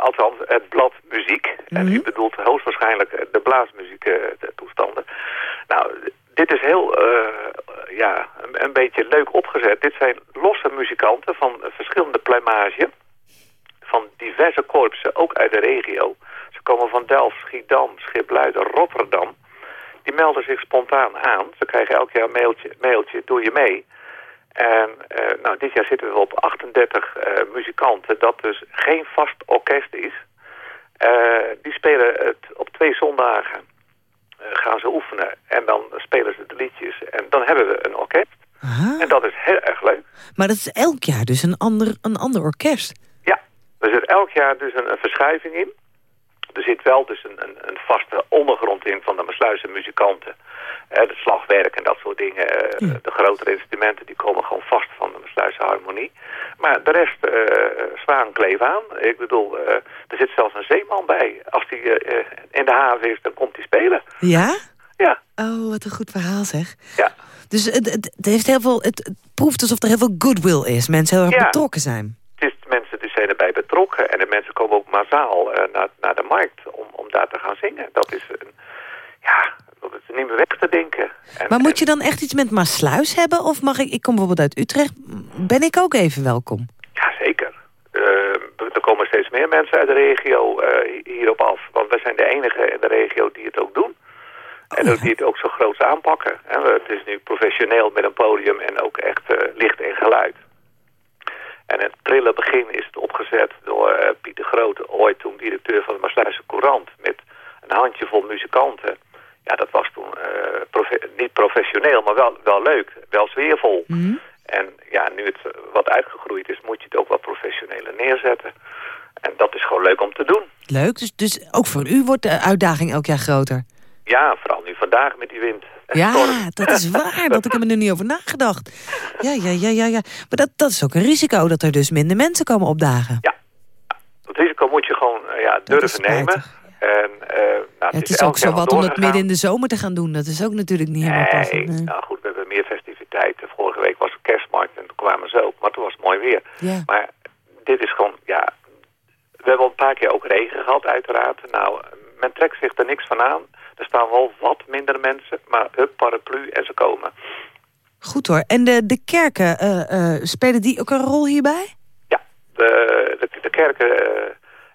althans het blad muziek. En u bedoelt hoogstwaarschijnlijk de blaasmuziek eh, de toestanden. Nou, dit is heel eh, ja, een, beetje leuk opgezet. Dit zijn losse muzikanten van verschillende pluimage. Van diverse korpsen, ook uit de regio. Ze komen van Delft, Schiedam, Schipluiden, Rotterdam. Die melden zich spontaan aan. Ze krijgen elk jaar een mailtje, mailtje doe je mee? En eh, nou, dit jaar zitten we op 38 eh, muzikanten, dat dus geen vast orkest is. Die spelen het op twee zondagen. Eh, gaan ze oefenen en dan spelen ze de liedjes. En dan hebben we een orkest. En dat is heel erg leuk. Maar dat is elk jaar dus een ander, een ander orkest. Er zit elk jaar dus een, een verschuiving in. Er zit wel dus een, een, een vaste ondergrond in van de Maasluise muzikanten. Eh, het slagwerk en dat soort dingen. eh, De grotere instrumenten die komen gewoon vast van de Maasluise harmonie. Maar de rest uh, zwaan kleef aan. Ik bedoel, eh, er zit zelfs een zeeman bij. Als die eh, eh, in de haven is, dan komt hij spelen. Ja? Ja. Oh, wat een goed verhaal zeg. Ja. Dus het, het, heeft heel veel, het, het proeft alsof er heel veel goodwill is. Mensen heel erg Ja. betrokken zijn. Het is mensen die zijn erbij betrokken. En de mensen komen ook massaal eh, naar, naar de markt om, om daar te gaan zingen. Dat is een, ja, niet meer weg te denken. En, Maar moet je dan echt iets met Maasluis hebben? Of mag ik, ik kom bijvoorbeeld uit Utrecht, ben ik ook even welkom? Ja, zeker. Eh, er komen steeds meer mensen uit de regio eh, hierop af. Want wij zijn de enige in de regio die het ook doen. En ook die het ook zo groot aanpakken. En het is nu professioneel met een podium en ook echt eh, licht en geluid. En het prille begin is het opgezet door Pieter Groot, ooit toen directeur van de Maasluise Courant, met een handjevol muzikanten. Ja, dat was toen eh, profe- niet professioneel, maar wel, wel leuk, wel sfeervol. En ja, nu het eh, wat uitgegroeid is, moet je het ook wat professioneler neerzetten. En dat is gewoon leuk om te doen. Leuk, dus, dus ook voor u wordt de uitdaging elk jaar groter. Ja, vooral nu vandaag met die wind. Ja, storm. dat is waar. Dat ik heb er nu niet over nagedacht. Ja, ja, ja, ja, ja. Maar dat, dat is ook een risico, dat er dus minder mensen komen opdagen. Het risico moet je gewoon eh, ja, durven nemen. En, eh, nou, het is ook zo wat om het midden in de zomer te gaan doen. Dat is ook natuurlijk niet helemaal passend. nee. nou goed, we hebben meer festiviteiten. Vorige week was de kerstmarkt en toen kwamen ze ook. Maar toen was het mooi weer. Ja. Maar dit is gewoon, ja... We hebben al een paar keer ook regen gehad, uiteraard. Nou, men trekt zich er niks van aan. Er staan wel wat minder mensen, maar hup, paraplu en ze komen. Goed hoor. En de, de kerken, eh, eh, spelen die ook een rol hierbij? De, de, de kerken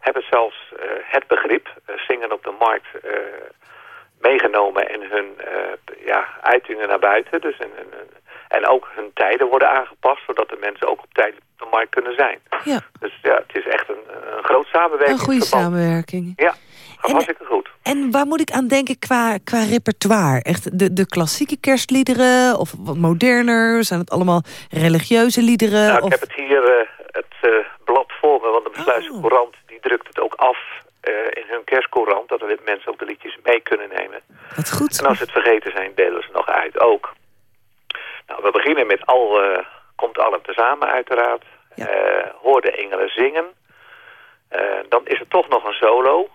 hebben zelfs eh, het begrip, eh, zingen op de markt, eh, meegenomen in hun ja, uitingen naar buiten. Dus en ook hun tijden worden aangepast, zodat de mensen ook op tijd op de markt kunnen zijn. Ja. Dus ja, het is echt een, een groot samenwerking. Een goede samenwerking. Ja, gaat hartstikke goed. En waar moet ik aan denken qua, qua repertoire? Echt de, de klassieke kerstliederen of wat moderner? Zijn het allemaal religieuze liederen? Nou, ik heb het hier want de Oh. Courant die drukt het ook af eh, in hun kerstcourant, dat de mensen ook de liedjes mee kunnen nemen. Wat goed. En als ze het vergeten zijn, delen ze nog uit ook. Nou, we beginnen met al, eh, komt allen tezamen uiteraard. Eh, hoor de engelen zingen. Dan is er toch nog een solo.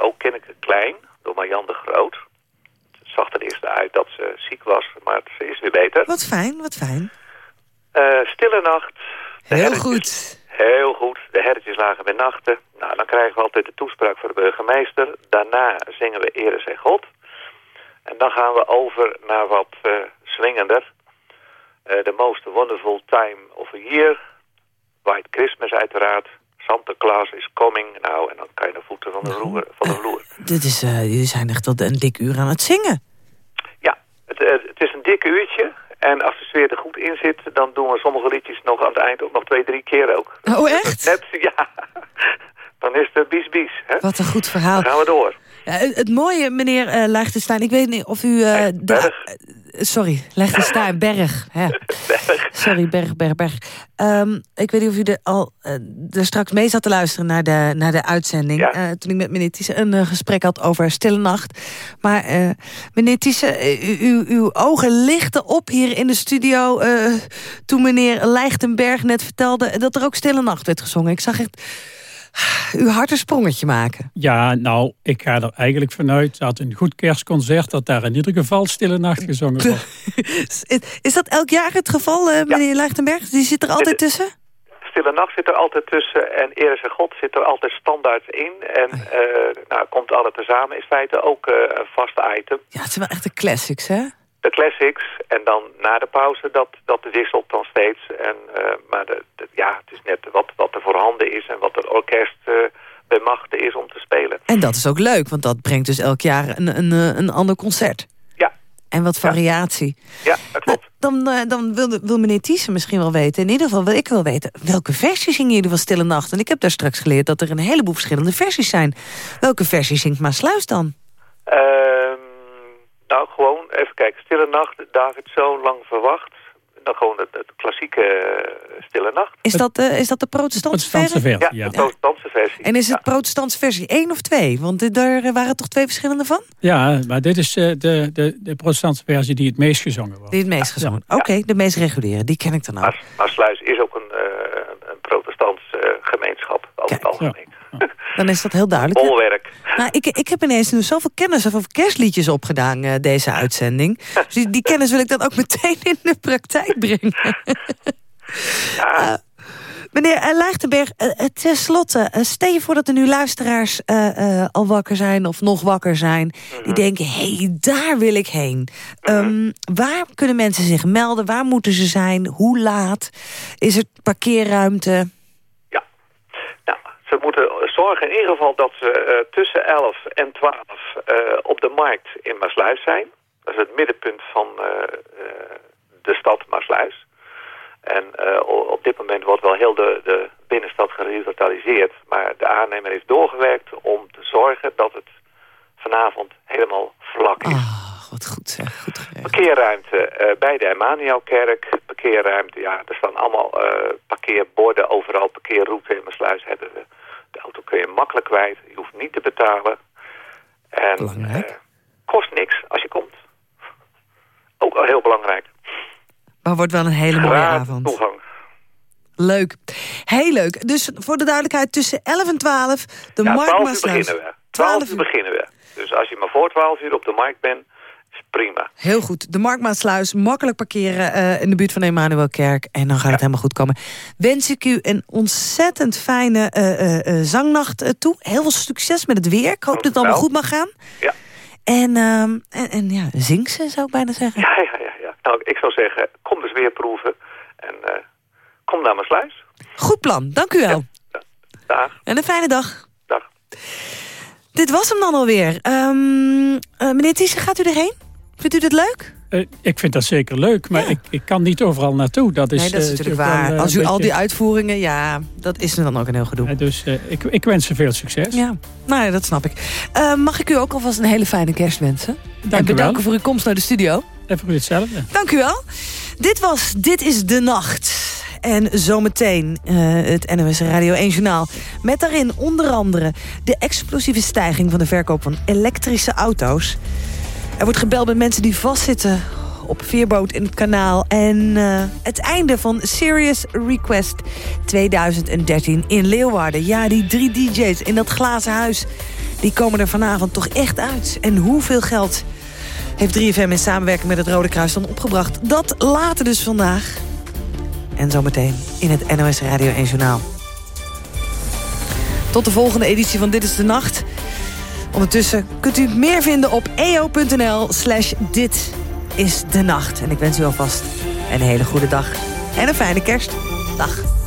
Ook ken ik het klein, door Marjan de Groot. Het zag er eerst uit dat ze ziek was, maar ze is weer beter. Wat fijn, wat fijn. Stille nacht. Heel herretjes- goed. Heel goed. De herretjes lagen bij nachten. Nou, dan krijgen we altijd de toespraak van de burgemeester. Daarna zingen we Ere zij God. En dan gaan we over naar wat eh swingender. Eh, the most wonderful time of a year. White Christmas uiteraard. Santa Claus is coming. Nou, en dan kan je de voeten van de vloer. Van de vloer. Dit is, eh, jullie zijn echt al een dik uur aan het zingen. Ja, het, eh, het is een dikke uurtje. En als de sfeer er goed in zit, dan doen we sommige liedjes nog aan het eind ook nog twee, drie keer ook. Oh, echt? Net, ja. Dan is het bies bies. Hè? Wat een goed verhaal. Dan gaan we door. Ja, het, mooie, meneer uh, Lichtenstein, ik weet niet of u... eh, de- eh, sorry, Lichtenstein, Berg. Hè. Sorry, Berg, Berg, Berg. Ehm, ik weet niet of u er al eh, er straks mee zat te luisteren naar de, naar de uitzending. Ja. Eh, toen ik met meneer Thiessen een eh, gesprek had over Stille Nacht. Maar eh, meneer Thiessen, eh, u- uw, uw ogen lichten op hier in de studio... eh, toen meneer Lichtenberg net vertelde dat er ook Stille Nacht werd gezongen. Ik zag echt uw hart een sprongetje maken. Ja, nou, ik ga er eigenlijk vanuit dat een goed kerstconcert... dat daar in ieder geval Stille Nacht gezongen wordt. Is, dat elk jaar het geval, eh, meneer Lichtenberg? Die zit er altijd tussen? Stille Nacht zit er altijd tussen en Eer is een God zit er altijd standaard in. En eh, nou, komt alle tezamen is feite ook eh, een vast item. Ja, het zijn wel echt de classics, hè? De classics en dan na de pauze, dat, dat wisselt dan steeds. En, eh, maar de, de- ja, het is net wat, wat er voorhanden is en wat het orkest eh bij machten is om te spelen. En dat is ook leuk, want dat brengt dus elk jaar een, een, eh, een ander concert. Ja. En wat variatie. Ja, dat klopt. Dan, dan wil, wil meneer Thiessen misschien wel weten, in ieder geval wil ik wel weten... welke versie zingen jullie van Stille Nacht? En ik heb daar straks geleerd dat er een heleboel verschillende versies zijn. Welke versie zingt Maasluis dan? Ehm, nou, gewoon even kijken. Stille Nacht, David zo lang verwacht. Dan gewoon de, de klassieke eh, Stille Nacht. Is dat, eh, is dat de protestantse Protestantse versie? Ja, ja. de protestantse versie. En is het protestantse versie 1 of 2? Want daar eh, waren toch twee verschillende van? Ja, maar dit is eh, de, de, de protestantse versie die het meest gezongen wordt. Die het meest gezongen. Oké, de meest reguliere, die ken ik dan ook. Maar, maar Sluis is ook een, eh, een- een protestants eh, gemeenschap over het algemeen. Dan is dat heel duidelijk. Bolwerk. Nou, ik, ik heb ineens nu zoveel kennis over kerstliedjes opgedaan, eh, deze uitzending. Dus die, die kennis wil ik dan ook meteen in de praktijk brengen. Meneer uh, Laagtenberg, eh, eh, tenslotte, stel je voor dat er nu luisteraars al wakker zijn of nog wakker zijn. Die denken, hé, hey, daar wil ik heen. Ehm, waar kunnen mensen zich melden? Waar moeten ze zijn? Hoe laat? Is er parkeerruimte? Ze moeten zorgen in ieder geval dat ze eh, tussen 11 en 12 eh, op de markt in Maasluis zijn. Dat is het middenpunt van eh, de stad Maasluis. En op dit moment wordt wel heel de, de binnenstad gerevitaliseerd. Maar de aannemer heeft doorgewerkt om te zorgen dat het vanavond helemaal vlak is. Wat goed zeg, goed geregeld. Parkeerruimte bij de Emmanuelkerk. Parkeerruimte, ja, er staan allemaal parkeerborden overal. Parkeerroute in Maasluis hebben we. De auto kun je makkelijk kwijt. Je hoeft niet te betalen. En eh, kost niks als je komt. Ook al heel belangrijk. Maar wordt wel een hele mooie avond. toegang. Leuk. Heel leuk. Dus voor de duidelijkheid, tussen 11 en 12, de Ja, Markt 12 uur beginnen we. 12 uur beginnen we. Dus als je maar voor 12 uur op de markt bent, prima. Heel goed. De Marktmaasluis, makkelijk parkeren eh, in de buurt van de Emanuelkerk. En dan gaat het helemaal goed komen. Wens ik u een ontzettend fijne eh, eh, zangnacht toe. Heel veel succes met het weer. Ik hoop dat het allemaal goed mag gaan. Ja. En, ehm, en, en ja, zing ze, zou ik bijna zeggen. Ja, ja, ja. ja. Nou, ik zou zeggen, kom dus weer proeven. En kom naar mijn sluis. Goed plan, dank u wel. Dag. En een fijne dag. Dag. Dit was hem dan alweer. Eh, meneer Thiessen, gaat u erheen? Vindt u dit leuk? Eh, ik vind dat zeker leuk, maar ik, ik kan niet overal naartoe. Dat is, nee, dat is eh, natuurlijk wel, waar. eh, Als u al die uitvoeringen, ja, dat is dan ook een heel gedoe. Dus ik, ik wens ze veel succes. Ja, nou ja, dat snap ik. Mag ik u ook alvast een hele fijne kerst wensen? Dank en u bedanken wel. voor uw komst naar de studio. En voor u hetzelfde. Dank u wel. Dit was Dit is de Nacht. En zometeen het NOS Radio 1 Journaal. Met daarin onder andere de explosieve stijging van de verkoop van elektrische auto's. Er wordt gebeld met mensen die vastzitten op veerboot in het kanaal. En eh, het einde van Serious Request 2013 in Leeuwarden. Ja, die drie DJ's in dat glazen huis... die komen er vanavond toch echt uit. En hoeveel geld heeft 3FM in samenwerking met het Rode Kruis dan opgebracht? Dat later dus vandaag. En zometeen in het NOS Radio 1 Journaal. Tot de volgende editie van Dit is de Nacht. Ondertussen kunt u meer vinden op eo.nl slash dit is de nacht. En ik wens u alvast een hele goede dag en een fijne kerst. Dag.